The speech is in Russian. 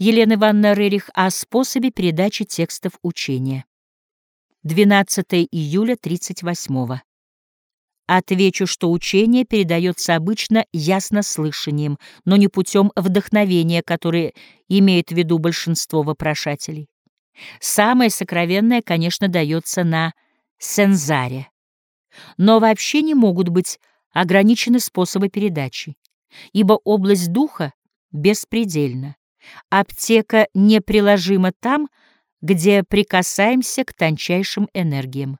Елена Ивановна Рерих о способе передачи текстов учения. 12 июля 38 -го. Отвечу, что учение передается обычно яснослышанием, но не путем вдохновения, которое имеет в виду большинство вопрошателей. Самое сокровенное, конечно, дается на сензаре. Но вообще не могут быть ограничены способы передачи, ибо область духа беспредельна. Аптека неприложима там, где прикасаемся к тончайшим энергиям.